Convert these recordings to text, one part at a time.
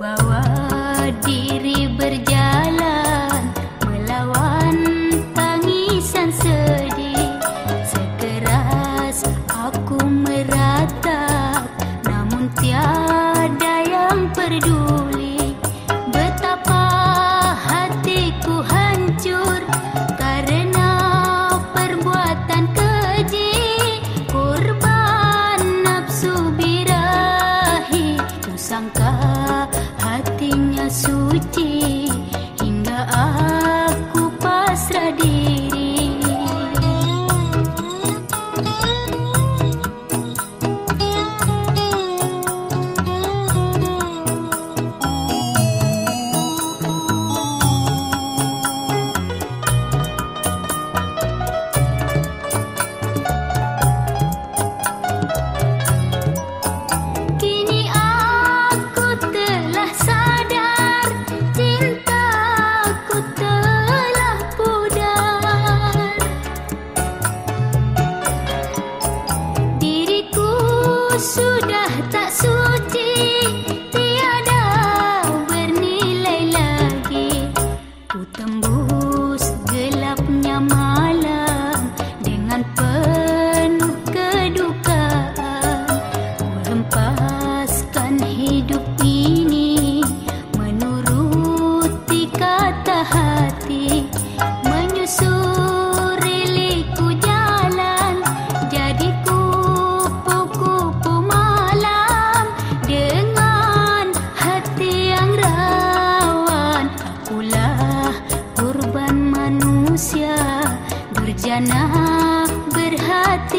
bawa diri berjalan melawan tangisan sedih. Sekeras aku meratap namun tiada yang peduli. Betapa hatiku hancur karena perbuatan keji. Korban nafsu birahi kusangka sangka suci hingga akhir बृहत्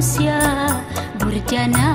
manusia Burjana